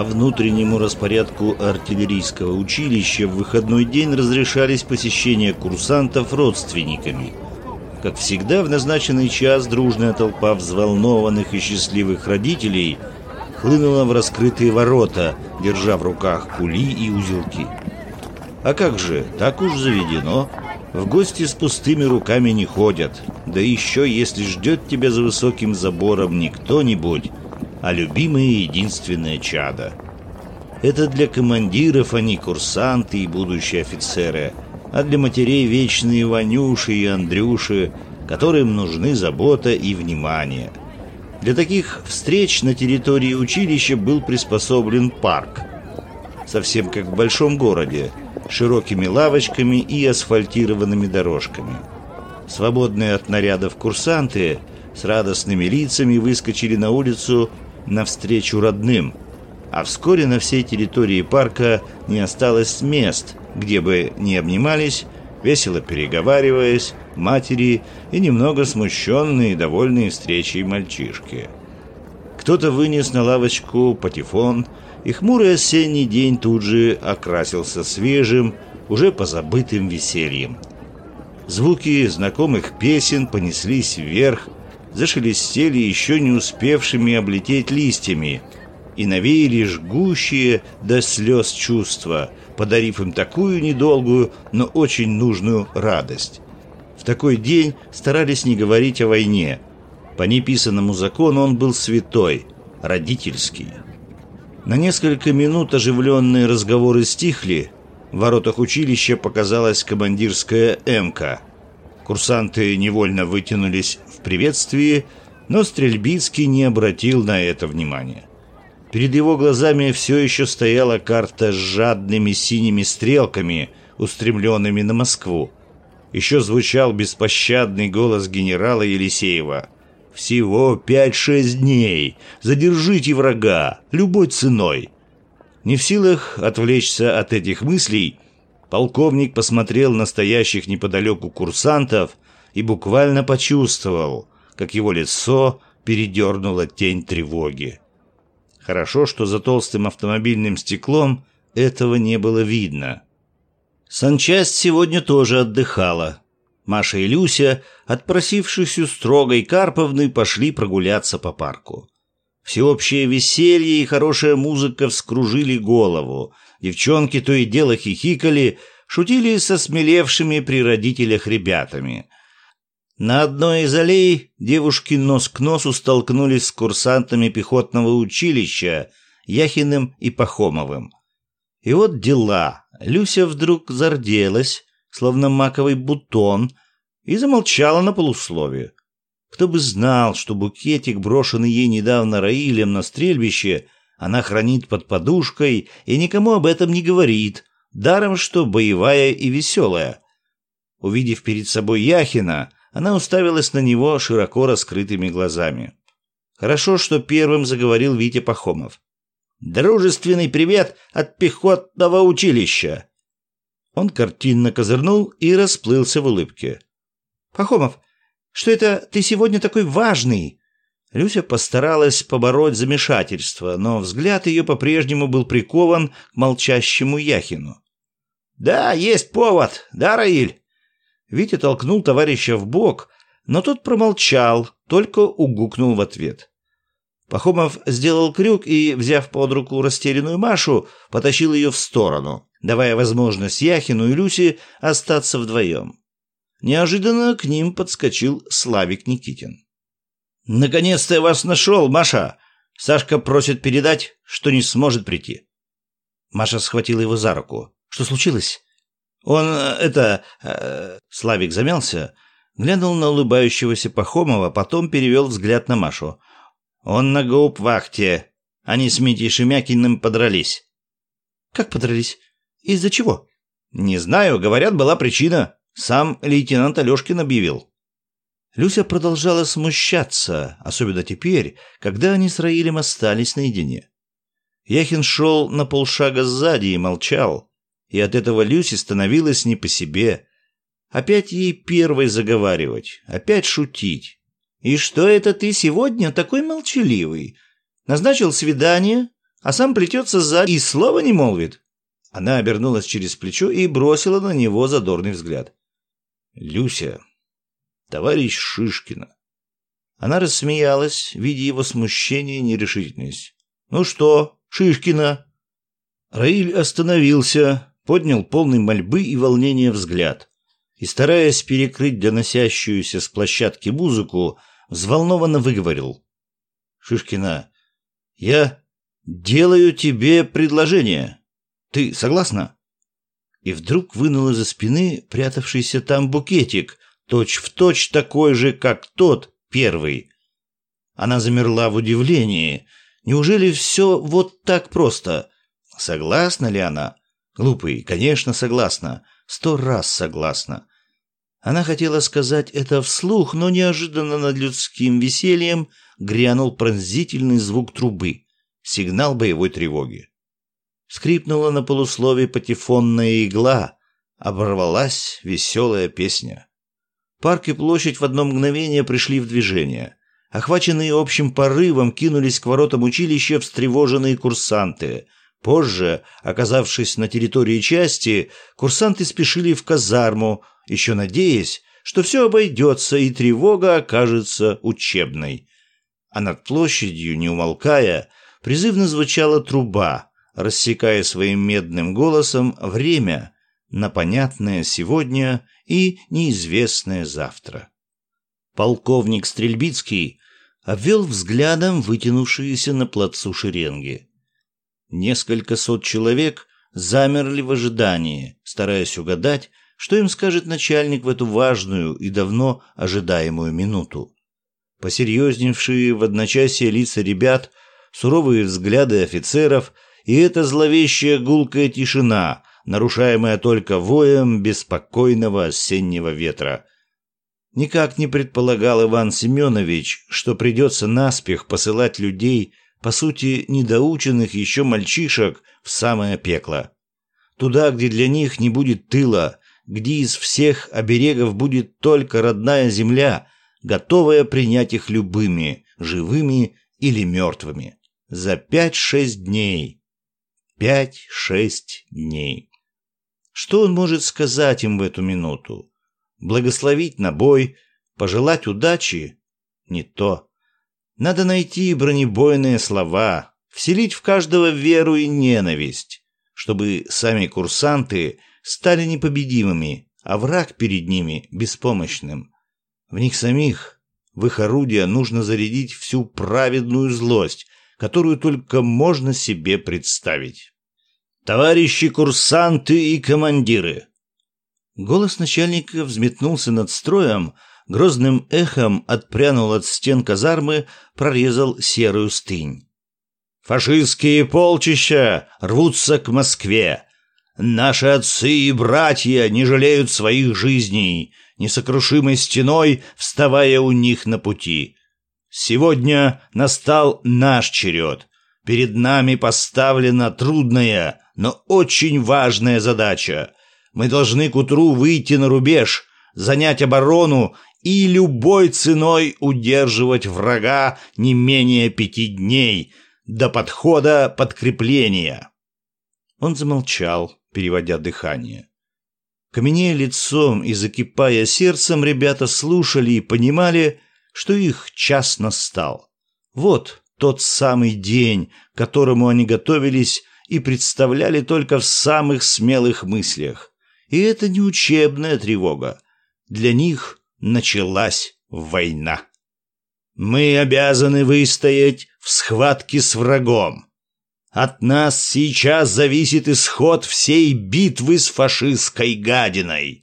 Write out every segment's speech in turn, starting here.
По внутреннему распорядку артиллерийского училища в выходной день разрешались посещения курсантов родственниками. Как всегда, в назначенный час дружная толпа взволнованных и счастливых родителей хлынула в раскрытые ворота, держа в руках кули и узелки. А как же, так уж заведено. В гости с пустыми руками не ходят. Да еще, если ждет тебя за высоким забором не кто-нибудь, а любимое единственное чадо. Это для командиров, а не курсанты и будущие офицеры, а для матерей вечные Ванюши и Андрюши, которым нужны забота и внимание. Для таких встреч на территории училища был приспособлен парк. Совсем как в большом городе, широкими лавочками и асфальтированными дорожками. Свободные от нарядов курсанты с радостными лицами выскочили на улицу навстречу родным, а вскоре на всей территории парка не осталось мест, где бы не обнимались, весело переговариваясь, матери и немного смущенные и довольные встречей мальчишки. Кто-то вынес на лавочку патефон, и хмурый осенний день тут же окрасился свежим, уже позабытым весельем. Звуки знакомых песен понеслись вверх, зашелестели еще не успевшими облететь листьями и навеяли жгущие до слез чувства, подарив им такую недолгую, но очень нужную радость. В такой день старались не говорить о войне. По неписанному закону он был святой, родительский. На несколько минут оживленные разговоры стихли, в воротах училища показалась командирская «Эмка», Курсанты невольно вытянулись в приветствии, но Стрельбицкий не обратил на это внимания. Перед его глазами все еще стояла карта с жадными синими стрелками, устремленными на Москву. Еще звучал беспощадный голос генерала Елисеева. «Всего пять-шесть дней! Задержите врага! Любой ценой!» Не в силах отвлечься от этих мыслей, Полковник посмотрел на стоящих неподалеку курсантов и буквально почувствовал, как его лицо передернула тень тревоги. Хорошо, что за толстым автомобильным стеклом этого не было видно. Санчасть сегодня тоже отдыхала. Маша и Люся, отпросившись у строгой Карповны, пошли прогуляться по парку. Всеобщее веселье и хорошая музыка вскружили голову. Девчонки то и дело хихикали, шутили со смелевшими при родителях ребятами. На одной из аллей девушки нос к носу столкнулись с курсантами пехотного училища Яхиным и Пахомовым. И вот дела. Люся вдруг зарделась, словно маковый бутон, и замолчала на полусловие. Кто бы знал, что букетик, брошенный ей недавно Раилем на стрельбище, она хранит под подушкой и никому об этом не говорит, даром что боевая и веселая. Увидев перед собой Яхина, она уставилась на него широко раскрытыми глазами. Хорошо, что первым заговорил Витя Пахомов. «Дружественный привет от пехотного училища!» Он картинно козырнул и расплылся в улыбке. «Пахомов, что это ты сегодня такой важный?» Люся постаралась побороть замешательство, но взгляд ее по-прежнему был прикован к молчащему Яхину. «Да, есть повод, да, Раиль?» Витя толкнул товарища в бок, но тот промолчал, только угукнул в ответ. Пахомов сделал крюк и, взяв под руку растерянную Машу, потащил ее в сторону, давая возможность Яхину и Люсе остаться вдвоем. Неожиданно к ним подскочил Славик Никитин. «Наконец-то я вас нашел, Маша! Сашка просит передать, что не сможет прийти». Маша схватила его за руку. «Что случилось?» «Он... Э, это...» э, Славик замялся, глянул на улыбающегося Пахомова, потом перевел взгляд на Машу. «Он на гауп-вахте. Они с Митей Шемякиным подрались». «Как подрались? Из-за чего?» «Не знаю. Говорят, была причина. Сам лейтенант Алешкин объявил. Люся продолжала смущаться, особенно теперь, когда они с Раилем остались наедине. Яхин шел на полшага сзади и молчал, и от этого Люсе становилось не по себе. Опять ей первой заговаривать, опять шутить. «И что это ты сегодня такой молчаливый? Назначил свидание, а сам плетется сзади и слова не молвит. Она обернулась через плечо и бросила на него задорный взгляд. «Люся, товарищ Шишкина». Она рассмеялась, видя его смущение и нерешительность. «Ну что, Шишкина?» Раиль остановился, поднял полный мольбы и волнения взгляд и, стараясь перекрыть доносящуюся с площадки музыку, взволнованно выговорил. «Шишкина, я делаю тебе предложение. Ты согласна?» И вдруг вынул из-за спины прятавшийся там букетик, точь-в-точь точь такой же, как тот, первый. Она замерла в удивлении. Неужели все вот так просто? Согласна ли она? Глупый, конечно, согласна. Сто раз согласна. Она хотела сказать это вслух, но неожиданно над людским весельем грянул пронзительный звук трубы. Сигнал боевой тревоги. Скрипнула на полуслове патефонная игла. Оборвалась веселая песня. Парк и площадь в одно мгновение пришли в движение. Охваченные общим порывом, кинулись к воротам училища встревоженные курсанты – Позже, оказавшись на территории части, курсанты спешили в казарму, еще надеясь, что все обойдется и тревога окажется учебной. А над площадью, не умолкая, призывно звучала труба, рассекая своим медным голосом время на понятное сегодня и неизвестное завтра. Полковник Стрельбицкий обвел взглядом вытянувшиеся на плацу шеренги. Несколько сот человек замерли в ожидании, стараясь угадать, что им скажет начальник в эту важную и давно ожидаемую минуту. Посерьезневшие в одночасье лица ребят, суровые взгляды офицеров и эта зловещая гулкая тишина, нарушаемая только воем беспокойного осеннего ветра. Никак не предполагал Иван Семенович, что придется наспех посылать людей по сути, недоученных еще мальчишек в самое пекло. Туда, где для них не будет тыла, где из всех оберегов будет только родная земля, готовая принять их любыми, живыми или мертвыми. За пять-шесть дней. Пять-шесть дней. Что он может сказать им в эту минуту? Благословить на бой, пожелать удачи? Не то. Надо найти бронебойные слова, вселить в каждого веру и ненависть, чтобы сами курсанты стали непобедимыми, а враг перед ними беспомощным. В них самих, в их орудия нужно зарядить всю праведную злость, которую только можно себе представить. «Товарищи курсанты и командиры!» Голос начальника взметнулся над строем, грозным эхом отпрянул от стен казармы, прорезал серую стынь. «Фашистские полчища рвутся к Москве. Наши отцы и братья не жалеют своих жизней, несокрушимой стеной вставая у них на пути. Сегодня настал наш черед. Перед нами поставлена трудная, но очень важная задача. Мы должны к утру выйти на рубеж, занять оборону и любой ценой удерживать врага не менее пяти дней до подхода подкрепления. Он замолчал, переводя дыхание. Каменея лицом и закипая сердцем, ребята слушали и понимали, что их час настал. Вот тот самый день, к которому они готовились и представляли только в самых смелых мыслях. И это не учебная тревога. Для них началась война. Мы обязаны выстоять в схватке с врагом. От нас сейчас зависит исход всей битвы с фашистской гадиной.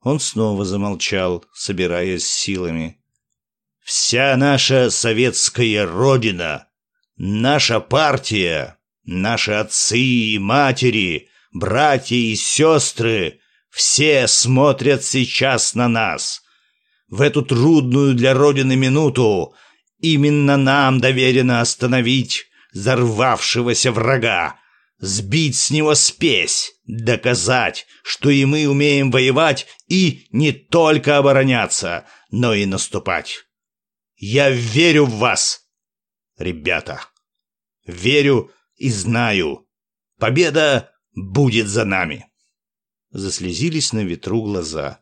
Он снова замолчал, собираясь силами. Вся наша советская родина, наша партия, наши отцы и матери, братья и сестры — все смотрят сейчас на нас, в эту трудную для Родины минуту именно нам доверено остановить зарвавшегося врага, сбить с него спесь, доказать, что и мы умеем воевать и не только обороняться, но и наступать. Я верю в вас, ребята. Верю и знаю, победа будет за нами. Заслезились на ветру глаза.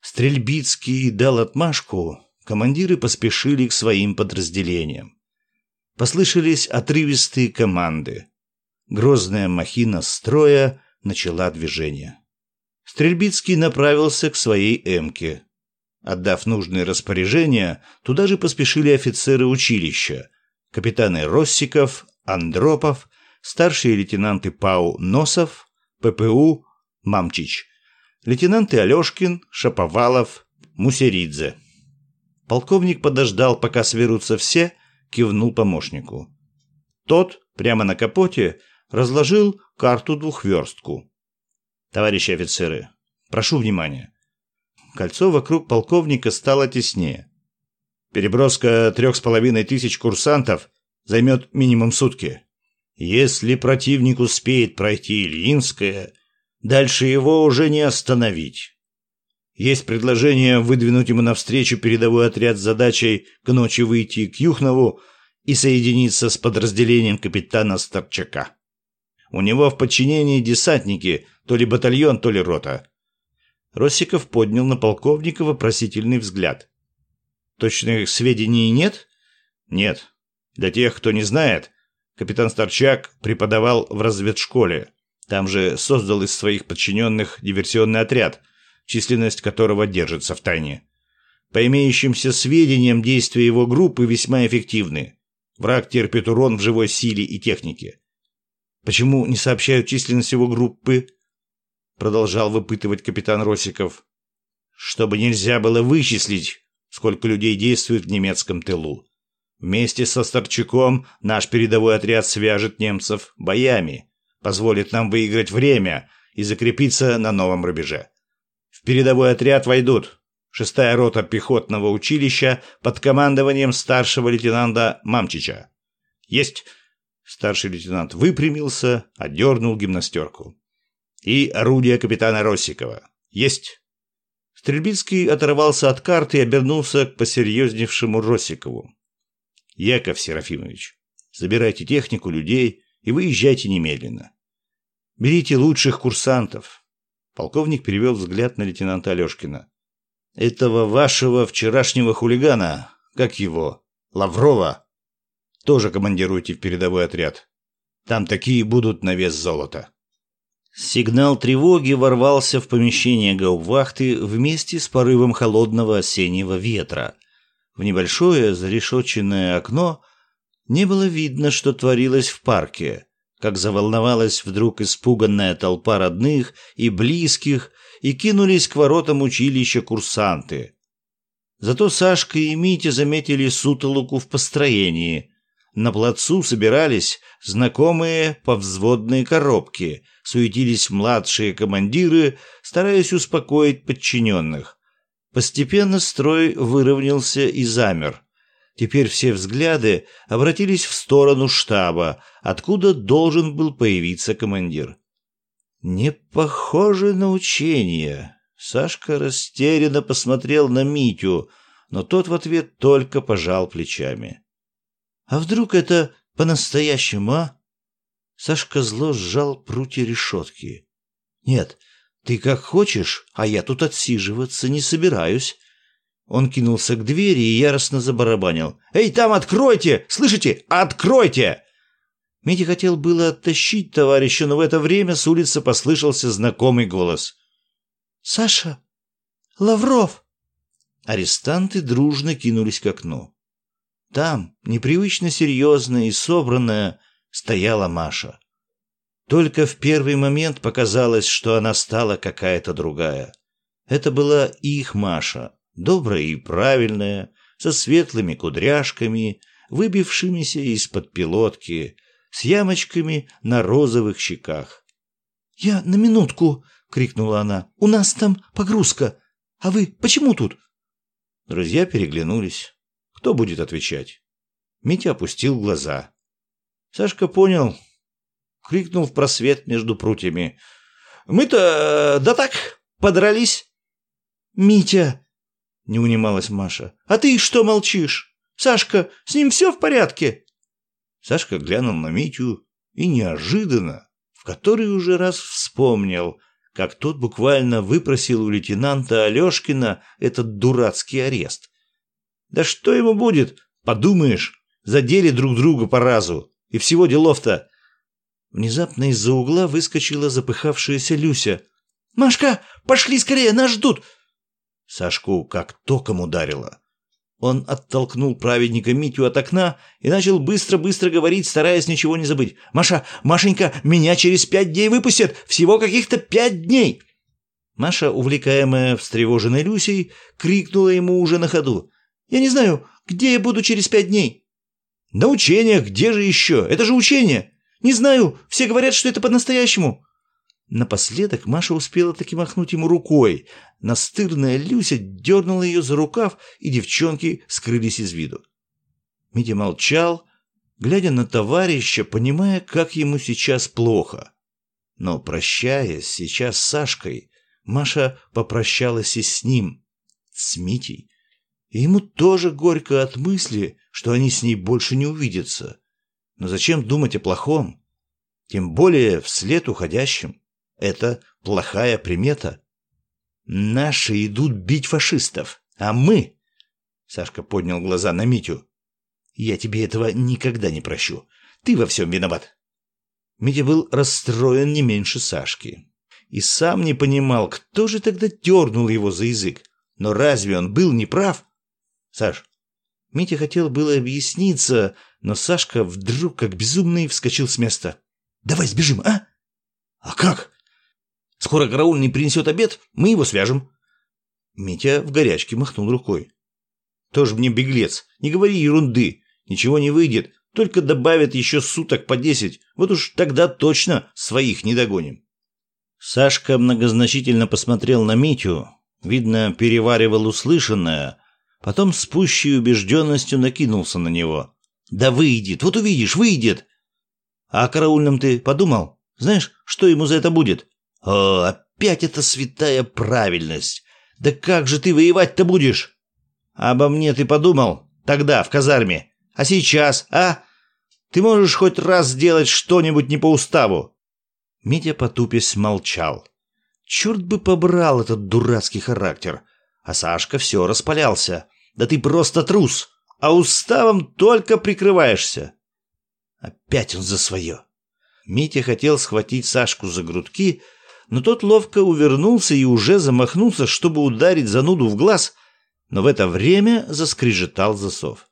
Стрельбицкий дал отмашку, командиры поспешили к своим подразделениям. Послышались отрывистые команды. Грозная махина строя начала движение. Стрельбицкий направился к своей «Эмке». Отдав нужные распоряжения, туда же поспешили офицеры училища, капитаны Россиков, Андропов, старшие лейтенанты ПАУ Носов, ППУ Мамчич, лейтенанты Алешкин, Шаповалов, Мусеридзе. Полковник подождал, пока соберутся все, кивнул помощнику. Тот, прямо на капоте, разложил карту-двухверстку. Товарищи офицеры, прошу внимания. Кольцо вокруг полковника стало теснее. Переброска трех с половиной тысяч курсантов займет минимум сутки. Если противник успеет пройти Ильинское, дальше его уже не остановить. Есть предложение выдвинуть ему навстречу передовой отряд с задачей к ночи выйти к Юхнову и соединиться с подразделением капитана Старчака. У него в подчинении десантники, то ли батальон, то ли рота. Росиков поднял на полковника вопросительный взгляд. Точных сведений нет? Нет. Для тех, кто не знает, капитан Старчак преподавал в разведшколе. Там же создал из своих подчиненных диверсионный отряд, численность которого держится в тайне. По имеющимся сведениям, действия его группы весьма эффективны. Враг терпит урон в живой силе и технике. Почему не сообщают численность его группы? Продолжал выпытывать капитан Росиков. Чтобы нельзя было вычислить, сколько людей действует в немецком тылу. Вместе со Старчаком наш передовой отряд свяжет немцев боями, позволит нам выиграть время и закрепиться на новом рубеже. В передовой отряд войдут шестая рота пехотного училища под командованием старшего лейтенанта Мамчича. Есть Старший лейтенант выпрямился, отдернул гимнастерку. «И орудие капитана Росикова. Есть!» Стрельбицкий оторвался от карты и обернулся к посерьезневшему Росикову. «Яков Серафимович, забирайте технику, людей и выезжайте немедленно. Берите лучших курсантов». Полковник перевел взгляд на лейтенанта Алешкина. «Этого вашего вчерашнего хулигана, как его, Лаврова, тоже командируйте в передовой отряд. Там такие будут на вес золота. Сигнал тревоги ворвался в помещение гаубвахты вместе с порывом холодного осеннего ветра. В небольшое зарешоченное окно не было видно, что творилось в парке, как заволновалась вдруг испуганная толпа родных и близких и кинулись к воротам училища курсанты. Зато Сашка и Митя заметили сутолоку в построении – на плацу собирались знакомые повзводные коробки, суетились младшие командиры, стараясь успокоить подчиненных. Постепенно строй выровнялся и замер. Теперь все взгляды обратились в сторону штаба, откуда должен был появиться командир. «Не похоже на учение». Сашка растерянно посмотрел на Митю, но тот в ответ только пожал плечами. А вдруг это по-настоящему, а? Сашка зло сжал прутья решетки. Нет, ты как хочешь, а я тут отсиживаться не собираюсь. Он кинулся к двери и яростно забарабанил. «Эй, там откройте! Слышите? Откройте!» Митя хотел было оттащить товарища, но в это время с улицы послышался знакомый голос. «Саша! Лавров!» Арестанты дружно кинулись к окну. Там, непривычно серьезная и собранная, стояла Маша. Только в первый момент показалось, что она стала какая-то другая. Это была их Маша, добрая и правильная, со светлыми кудряшками, выбившимися из-под пилотки, с ямочками на розовых щеках. «Я на минутку!» — крикнула она. «У нас там погрузка. А вы почему тут?» Друзья переглянулись. Кто будет отвечать? Митя опустил глаза. Сашка понял, крикнул в просвет между прутьями. «Мы-то, да так, подрались!» «Митя!» — не унималась Маша. «А ты что молчишь? Сашка, с ним все в порядке?» Сашка глянул на Митю, и неожиданно, в который уже раз вспомнил, как тот буквально выпросил у лейтенанта Алешкина этот дурацкий арест. Да что ему будет? Подумаешь, задели друг друга по разу. И всего делов-то. Внезапно из-за угла выскочила запыхавшаяся Люся. «Машка, пошли скорее, нас ждут!» Сашку как током ударило. Он оттолкнул праведника Митю от окна и начал быстро-быстро говорить, стараясь ничего не забыть. «Маша, Машенька, меня через пять дней выпустят! Всего каких-то пять дней!» Маша, увлекаемая встревоженной Люсей, крикнула ему уже на ходу. «Я не знаю, где я буду через пять дней?» «На учениях, где же еще? Это же учение!» «Не знаю, все говорят, что это по-настоящему!» Напоследок Маша успела таки махнуть ему рукой. Настырная Люся дернула ее за рукав, и девчонки скрылись из виду. Митя молчал, глядя на товарища, понимая, как ему сейчас плохо. Но, прощаясь сейчас с Сашкой, Маша попрощалась и с ним, с Митей. И ему тоже горько от мысли, что они с ней больше не увидятся. Но зачем думать о плохом? Тем более вслед уходящим. Это плохая примета. Наши идут бить фашистов, а мы... Сашка поднял глаза на Митю. Я тебе этого никогда не прощу. Ты во всем виноват. Митя был расстроен не меньше Сашки. И сам не понимал, кто же тогда дернул его за язык. Но разве он был неправ? Саш, Митя хотел было объясниться, но Сашка вдруг, как безумный, вскочил с места. «Давай сбежим, а?» «А как?» Скоро караульный принесет обед, мы его свяжем. Митя в горячке махнул рукой. Тоже мне беглец. Не говори ерунды. Ничего не выйдет. Только добавят еще суток по десять. Вот уж тогда точно своих не догоним. Сашка многозначительно посмотрел на Митю. Видно, переваривал услышанное. Потом с пущей убежденностью накинулся на него. «Да выйдет, вот увидишь, выйдет!» «А о караульном ты подумал? Знаешь, что ему за это будет?» О, опять эта святая правильность. Да как же ты воевать-то будешь? Обо мне ты подумал? Тогда, в казарме. А сейчас, а? Ты можешь хоть раз сделать что-нибудь не по уставу?» Митя потупясь молчал. Черт бы побрал этот дурацкий характер. А Сашка все распалялся. «Да ты просто трус, а уставом только прикрываешься». Опять он за свое. Митя хотел схватить Сашку за грудки, но тот ловко увернулся и уже замахнулся, чтобы ударить зануду в глаз, но в это время заскрежетал засов.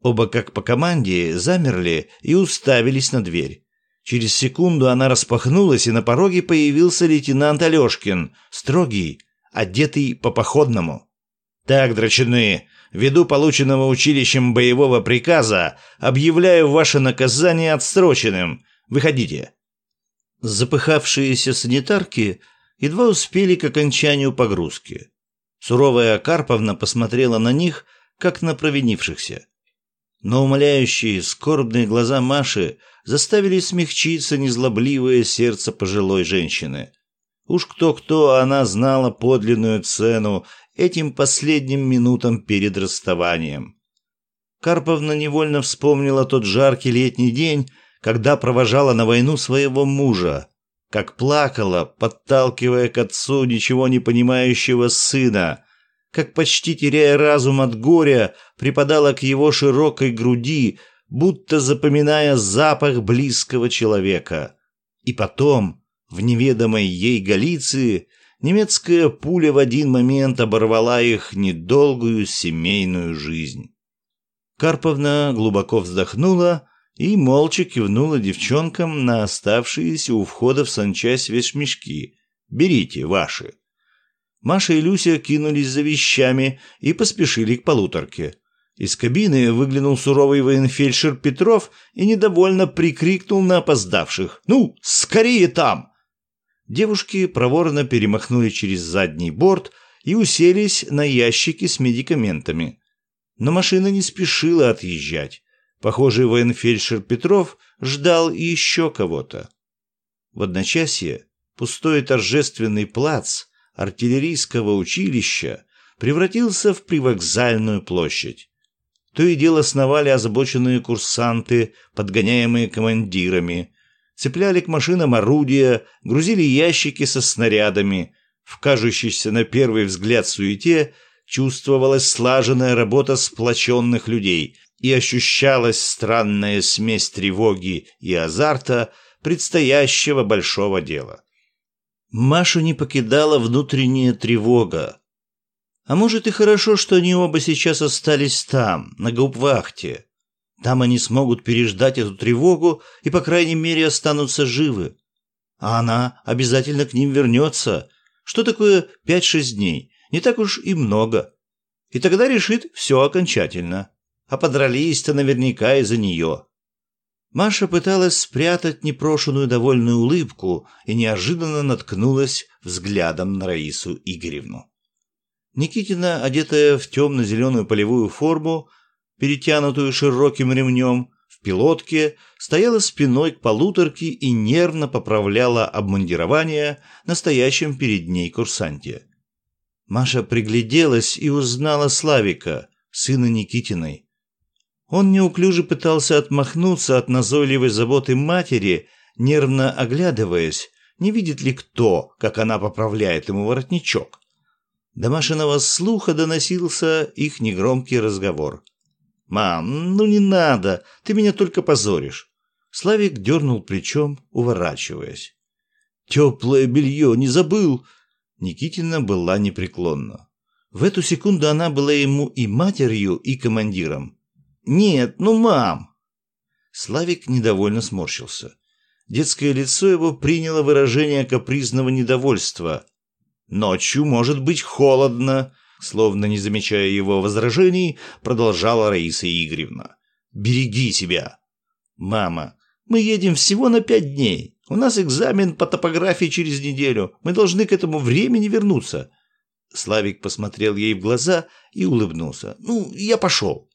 Оба, как по команде, замерли и уставились на дверь. Через секунду она распахнулась, и на пороге появился лейтенант Алешкин, строгий, одетый по-походному. «Так, драчуны, ввиду полученного училищем боевого приказа, объявляю ваше наказание отсроченным. Выходите. Запыхавшиеся санитарки едва успели к окончанию погрузки. Суровая Карповна посмотрела на них, как на провинившихся. Но умоляющие, скорбные глаза Маши заставили смягчиться незлобливое сердце пожилой женщины. Уж кто-кто, а она знала подлинную цену этим последним минутам перед расставанием. Карповна невольно вспомнила тот жаркий летний день, когда провожала на войну своего мужа, как плакала, подталкивая к отцу ничего не понимающего сына, как почти теряя разум от горя, припадала к его широкой груди, будто запоминая запах близкого человека. И потом, в неведомой ей Галиции, немецкая пуля в один момент оборвала их недолгую семейную жизнь. Карповна глубоко вздохнула, и молча кивнула девчонкам на оставшиеся у входа в санчасть вещмешки. «Берите, ваши». Маша и Люся кинулись за вещами и поспешили к полуторке. Из кабины выглянул суровый военфельдшер Петров и недовольно прикрикнул на опоздавших. «Ну, скорее там!» Девушки проворно перемахнули через задний борт и уселись на ящики с медикаментами. Но машина не спешила отъезжать. Похоже, военфельдшер Петров ждал еще кого-то. В одночасье пустой торжественный плац артиллерийского училища превратился в привокзальную площадь. То и дело сновали озабоченные курсанты, подгоняемые командирами, цепляли к машинам орудия, грузили ящики со снарядами. В кажущейся на первый взгляд суете чувствовалась слаженная работа сплоченных людей и ощущалась странная смесь тревоги и азарта предстоящего большого дела. Машу не покидала внутренняя тревога. А может и хорошо, что они оба сейчас остались там, на губвахте. Там они смогут переждать эту тревогу и, по крайней мере, останутся живы. А она обязательно к ним вернется. Что такое пять-шесть дней? Не так уж и много. И тогда решит все окончательно. А подрались-то наверняка из-за нее. Маша пыталась спрятать непрошенную довольную улыбку и неожиданно наткнулась взглядом на Раису Игоревну. Никитина, одетая в темно-зеленую полевую форму, перетянутую широким ремнем, в пилотке, стояла спиной к полуторке и нервно поправляла обмундирование настоящем перед ней курсанте. Маша пригляделась и узнала Славика, сына Никитиной. Он неуклюже пытался отмахнуться от назойливой заботы матери, нервно оглядываясь, не видит ли кто, как она поправляет ему воротничок. До Машиного слуха доносился их негромкий разговор. «Мам, ну не надо, ты меня только позоришь». Славик дернул плечом, уворачиваясь. «Теплое белье, не забыл!» Никитина была непреклонна. В эту секунду она была ему и матерью, и командиром. «Нет, ну, мам!» Славик недовольно сморщился. Детское лицо его приняло выражение капризного недовольства. «Ночью может быть холодно», словно не замечая его возражений, продолжала Раиса Игоревна. «Береги себя!» «Мама, мы едем всего на пять дней. У нас экзамен по топографии через неделю. Мы должны к этому времени вернуться». Славик посмотрел ей в глаза и улыбнулся. «Ну, я пошел».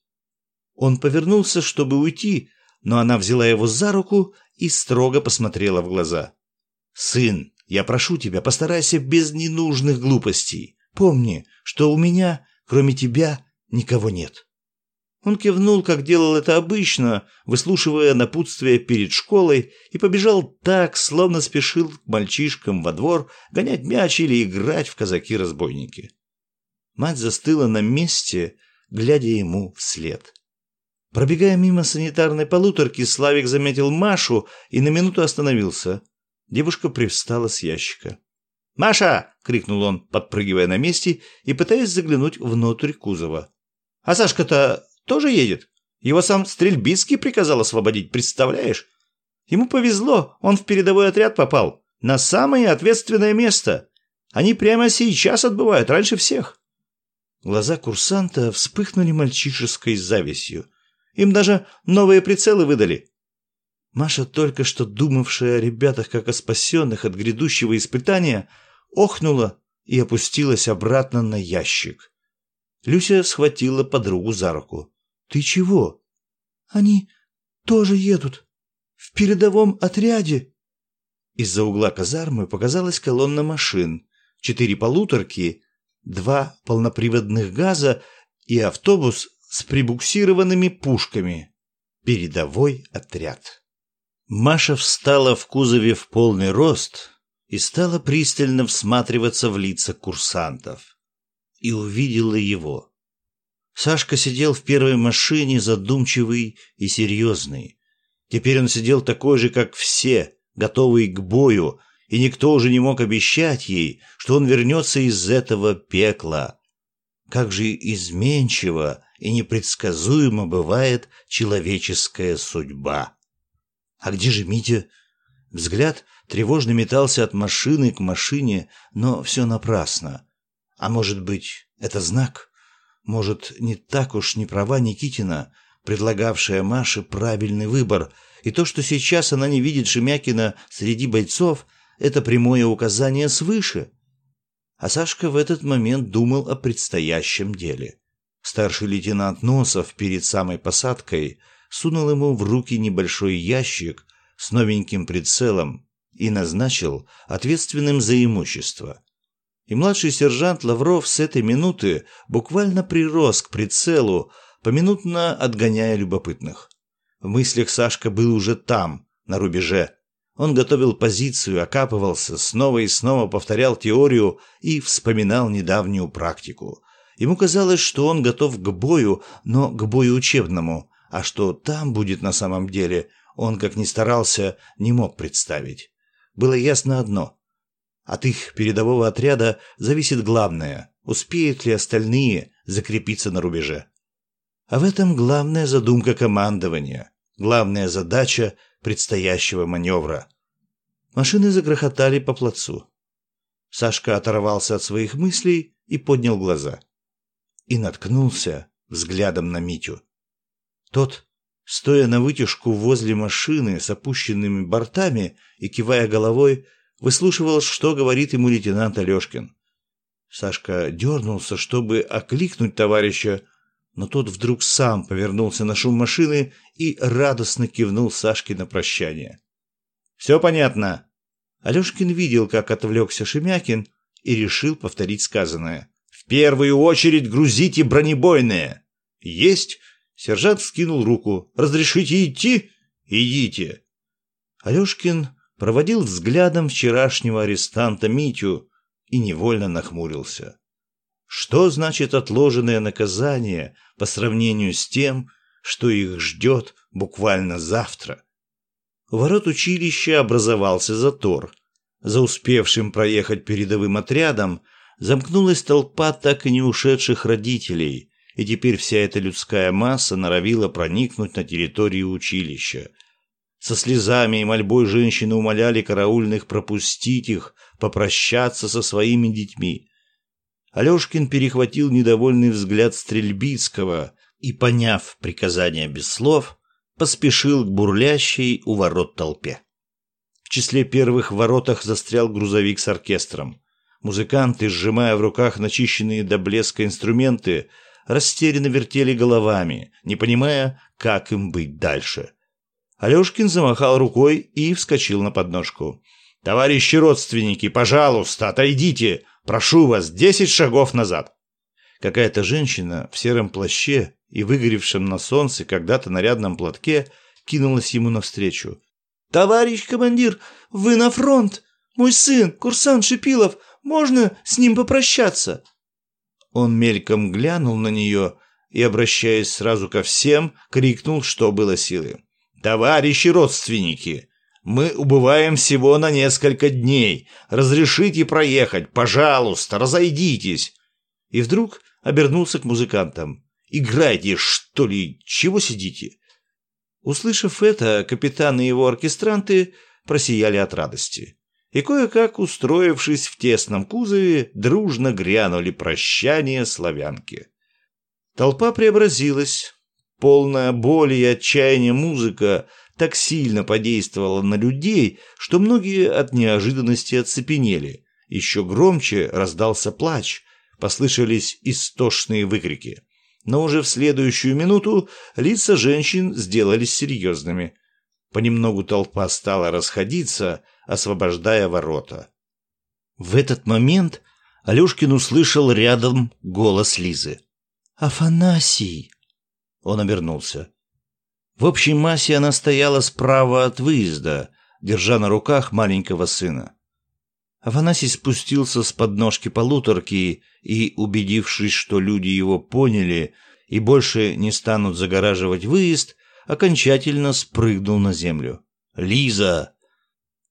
Он повернулся, чтобы уйти, но она взяла его за руку и строго посмотрела в глаза. «Сын, я прошу тебя, постарайся без ненужных глупостей. Помни, что у меня, кроме тебя, никого нет». Он кивнул, как делал это обычно, выслушивая напутствие перед школой, и побежал так, словно спешил к мальчишкам во двор гонять мяч или играть в казаки-разбойники. Мать застыла на месте, глядя ему вслед. Пробегая мимо санитарной полуторки, Славик заметил Машу и на минуту остановился. Девушка привстала с ящика. «Маша!» — крикнул он, подпрыгивая на месте и пытаясь заглянуть внутрь кузова. «А Сашка-то тоже едет? Его сам Стрельбицкий приказал освободить, представляешь? Ему повезло, он в передовой отряд попал. На самое ответственное место. Они прямо сейчас отбывают, раньше всех». Глаза курсанта вспыхнули мальчишеской завистью. Им даже новые прицелы выдали. Маша, только что думавшая о ребятах как о спасенных от грядущего испытания, охнула и опустилась обратно на ящик. Люся схватила подругу за руку. «Ты чего?» «Они тоже едут. В передовом отряде». Из-за угла казармы показалась колонна машин. Четыре полуторки, два полноприводных газа и автобус с прибуксированными пушками. Передовой отряд. Маша встала в кузове в полный рост и стала пристально всматриваться в лица курсантов. И увидела его. Сашка сидел в первой машине, задумчивый и серьезный. Теперь он сидел такой же, как все, готовый к бою, и никто уже не мог обещать ей, что он вернется из этого пекла. Как же изменчиво и непредсказуемо бывает человеческая судьба. А где же Митя? Взгляд тревожно метался от машины к машине, но все напрасно. А может быть, это знак? Может, не так уж не права Никитина, предлагавшая Маше правильный выбор, и то, что сейчас она не видит Шемякина среди бойцов, это прямое указание свыше. А Сашка в этот момент думал о предстоящем деле. Старший лейтенант Носов перед самой посадкой сунул ему в руки небольшой ящик с новеньким прицелом и назначил ответственным за имущество. И младший сержант Лавров с этой минуты буквально прирос к прицелу, поминутно отгоняя любопытных. В мыслях Сашка был уже там, на рубеже. Он готовил позицию, окапывался, снова и снова повторял теорию и вспоминал недавнюю практику. Ему казалось, что он готов к бою, но к бою учебному, а что там будет на самом деле, он, как ни старался, не мог представить. Было ясно одно. От их передового отряда зависит главное – успеют ли остальные закрепиться на рубеже. А в этом главная задумка командования, главная задача предстоящего маневра. Машины загрохотали по плацу. Сашка оторвался от своих мыслей и поднял глаза. И наткнулся взглядом на Митю. Тот, стоя на вытяжку возле машины с опущенными бортами и кивая головой, выслушивал, что говорит ему лейтенант Алешкин. Сашка дернулся, чтобы окликнуть товарища, но тот вдруг сам повернулся на шум машины и радостно кивнул Сашке на прощание. «Все понятно?» Алешкин видел, как отвлекся Шемякин, и решил повторить сказанное. «В первую очередь грузите бронебойные!» «Есть!» Сержант вскинул руку. «Разрешите идти?» «Идите!» Алешкин проводил взглядом вчерашнего арестанта Митю и невольно нахмурился. Что значит отложенное наказание по сравнению с тем, что их ждет буквально завтра? У ворот училища образовался затор. За успевшим проехать передовым отрядом замкнулась толпа так и не ушедших родителей, и теперь вся эта людская масса норовила проникнуть на территорию училища. Со слезами и мольбой женщины умоляли караульных пропустить их, попрощаться со своими детьми. Алешкин перехватил недовольный взгляд Стрельбицкого и, поняв приказание без слов, поспешил к бурлящей у ворот толпе. В числе первых в воротах застрял грузовик с оркестром. Музыканты, сжимая в руках начищенные до блеска инструменты, растерянно вертели головами, не понимая, как им быть дальше. Алешкин замахал рукой и вскочил на подножку. «Товарищи родственники, пожалуйста, отойдите! Прошу вас, десять шагов назад!» Какая-то женщина в сером плаще и выгоревшем на солнце когда-то нарядном платке кинулась ему навстречу. «Товарищ командир, вы на фронт! Мой сын, курсант Шипилов, можно с ним попрощаться?» Он мельком глянул на нее и, обращаясь сразу ко всем, крикнул, что было силы. «Товарищи родственники, мы убываем всего на несколько дней. Разрешите проехать, пожалуйста, разойдитесь!» И вдруг обернулся к музыкантам. «Играйте, что ли? Чего сидите?» Услышав это, капитан и его оркестранты просияли от радости. И кое-как, устроившись в тесном кузове, дружно грянули прощание славянки. Толпа преобразилась. Полная боли и отчаяния музыка так сильно подействовала на людей, что многие от неожиданности оцепенели. Еще громче раздался плач, послышались истошные выкрики. Но уже в следующую минуту лица женщин сделались серьезными. Понемногу толпа стала расходиться, освобождая ворота. В этот момент Алешкин услышал рядом голос Лизы. «Афанасий!» Он обернулся. В общей массе она стояла справа от выезда, держа на руках маленького сына. Афанасий спустился с подножки полуторки и, убедившись, что люди его поняли и больше не станут загораживать выезд, окончательно спрыгнул на землю. «Лиза!»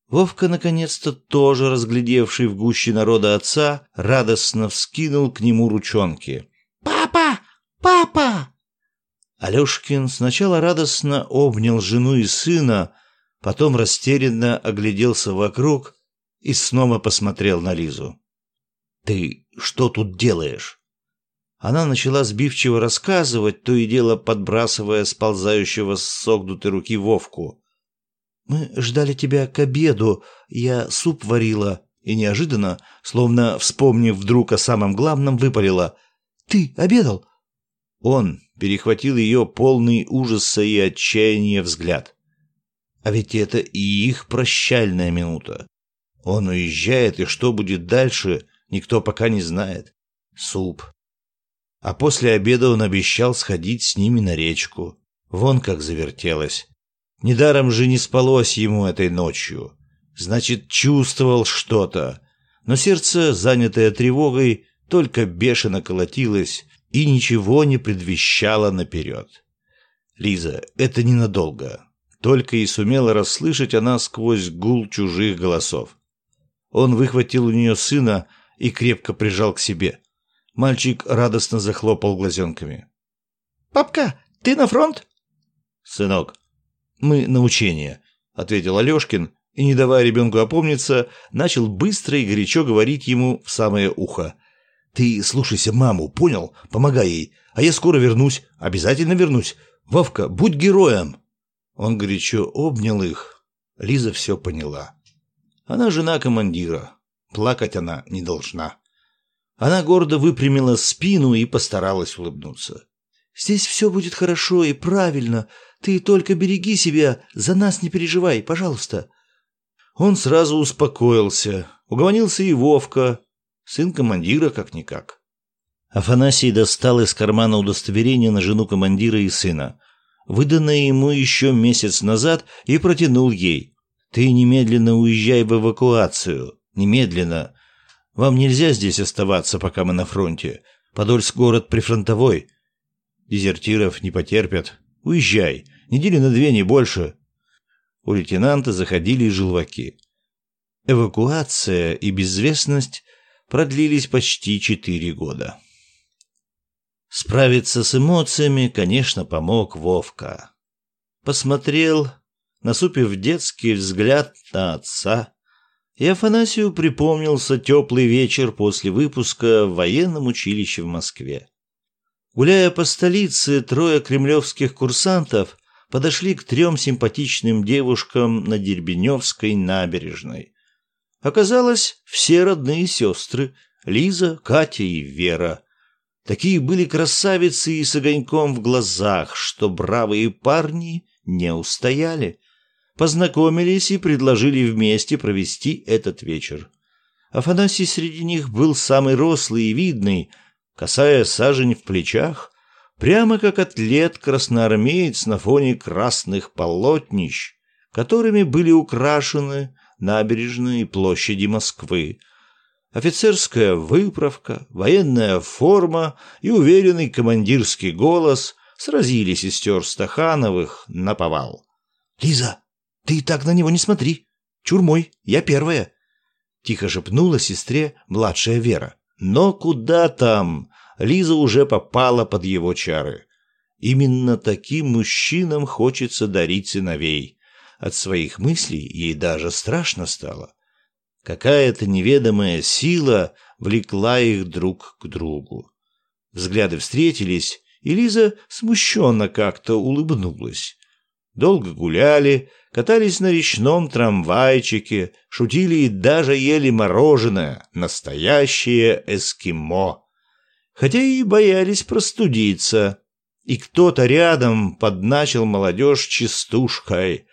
Вовка, наконец-то тоже разглядевший в гуще народа отца, радостно вскинул к нему ручонки. «Папа! Папа!» Алешкин сначала радостно обнял жену и сына, потом растерянно огляделся вокруг и снова посмотрел на Лизу. «Ты что тут делаешь?» Она начала сбивчиво рассказывать, то и дело подбрасывая сползающего с согнутой руки Вовку. «Мы ждали тебя к обеду, я суп варила». И неожиданно, словно вспомнив вдруг о самом главном, выпалила. «Ты обедал?» Он перехватил ее полный ужаса и отчаяния взгляд. А ведь это и их прощальная минута. Он уезжает, и что будет дальше, никто пока не знает. Суп. А после обеда он обещал сходить с ними на речку. Вон как завертелось. Недаром же не спалось ему этой ночью. Значит, чувствовал что-то. Но сердце, занятое тревогой, только бешено колотилось и ничего не предвещало наперед. Лиза, это ненадолго. Только и сумела расслышать она сквозь гул чужих голосов. Он выхватил у нее сына и крепко прижал к себе. Мальчик радостно захлопал глазенками. «Папка, ты на фронт?» «Сынок, мы на учение», — ответил Алешкин и, не давая ребенку опомниться, начал быстро и горячо говорить ему в самое ухо. «Ты слушайся маму, понял? Помогай ей. А я скоро вернусь, обязательно вернусь. Вовка, будь героем!» Он горячо обнял их. Лиза все поняла. Она жена командира. Плакать она не должна. Она гордо выпрямила спину и постаралась улыбнуться. «Здесь все будет хорошо и правильно. Ты только береги себя, за нас не переживай, пожалуйста». Он сразу успокоился. Угомонился и Вовка, сын командира как-никак. Афанасий достал из кармана удостоверение на жену командира и сына выданное ему еще месяц назад, и протянул ей. «Ты немедленно уезжай в эвакуацию. Немедленно. Вам нельзя здесь оставаться, пока мы на фронте. Подольск город прифронтовой. Дезертиров не потерпят. Уезжай. Недели на две, не больше». У лейтенанта заходили желваки. Эвакуация и безвестность продлились почти четыре года. Справиться с эмоциями, конечно, помог Вовка. Посмотрел, насупив детский взгляд на отца, и Афанасию припомнился теплый вечер после выпуска в военном училище в Москве. Гуляя по столице, трое кремлевских курсантов подошли к трем симпатичным девушкам на Дербеневской набережной. Оказалось, все родные сестры – Лиза, Катя и Вера – Такие были красавицы и с огоньком в глазах, что бравые парни не устояли. Познакомились и предложили вместе провести этот вечер. Афанасий среди них был самый рослый и видный, касая сажень в плечах, прямо как атлет-красноармеец на фоне красных полотнищ, которыми были украшены набережные площади Москвы, Офицерская выправка, военная форма и уверенный командирский голос сразили сестер Стахановых на повал. «Лиза, ты так на него не смотри. Чур мой, я первая!» Тихо шепнула сестре младшая Вера. Но куда там? Лиза уже попала под его чары. Именно таким мужчинам хочется дарить сыновей. От своих мыслей ей даже страшно стало. Какая-то неведомая сила влекла их друг к другу. Взгляды встретились, и Лиза смущенно как-то улыбнулась. Долго гуляли, катались на речном трамвайчике, шутили и даже ели мороженое, настоящее эскимо. Хотя и боялись простудиться. И кто-то рядом подначил молодежь частушкой.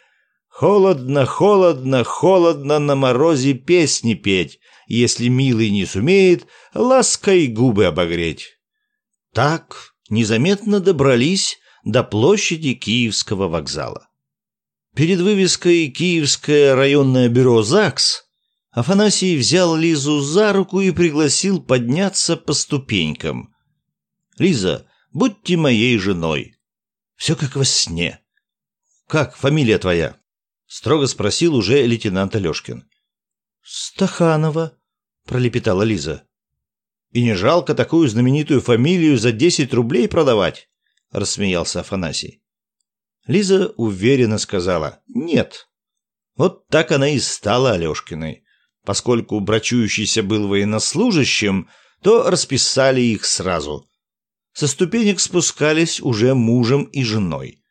Холодно, холодно, холодно на морозе песни петь, если милый не сумеет лаской губы обогреть. Так незаметно добрались до площади Киевского вокзала. Перед вывеской «Киевское районное бюро ЗАГС» Афанасий взял Лизу за руку и пригласил подняться по ступенькам. «Лиза, будьте моей женой. Все как во сне. Как фамилия твоя?» строго спросил уже лейтенант Алешкин. «Стаханова», — пролепетала Лиза. «И не жалко такую знаменитую фамилию за десять рублей продавать?» — рассмеялся Афанасий. Лиза уверенно сказала «нет». Вот так она и стала Алешкиной. Поскольку брачующийся был военнослужащим, то расписали их сразу. Со ступенек спускались уже мужем и женой.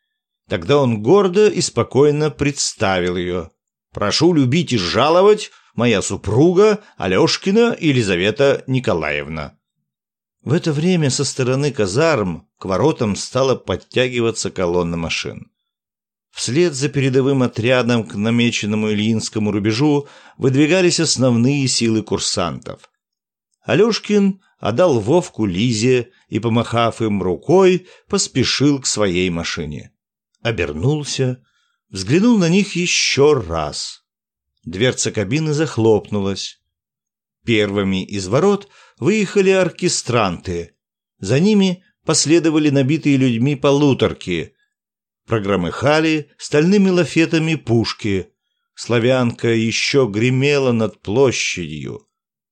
Тогда он гордо и спокойно представил ее. «Прошу любить и жаловать, моя супруга Алешкина Елизавета Николаевна». В это время со стороны казарм к воротам стала подтягиваться колонна машин. Вслед за передовым отрядом к намеченному Ильинскому рубежу выдвигались основные силы курсантов. Алешкин отдал Вовку Лизе и, помахав им рукой, поспешил к своей машине обернулся, взглянул на них еще раз. Дверца кабины захлопнулась. Первыми из ворот выехали оркестранты. За ними последовали набитые людьми полуторки. Прогромыхали стальными лафетами пушки. Славянка еще гремела над площадью.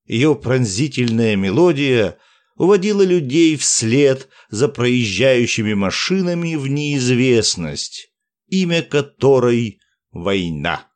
Ее пронзительная мелодия уводила людей вслед за проезжающими машинами в неизвестность, имя которой — война.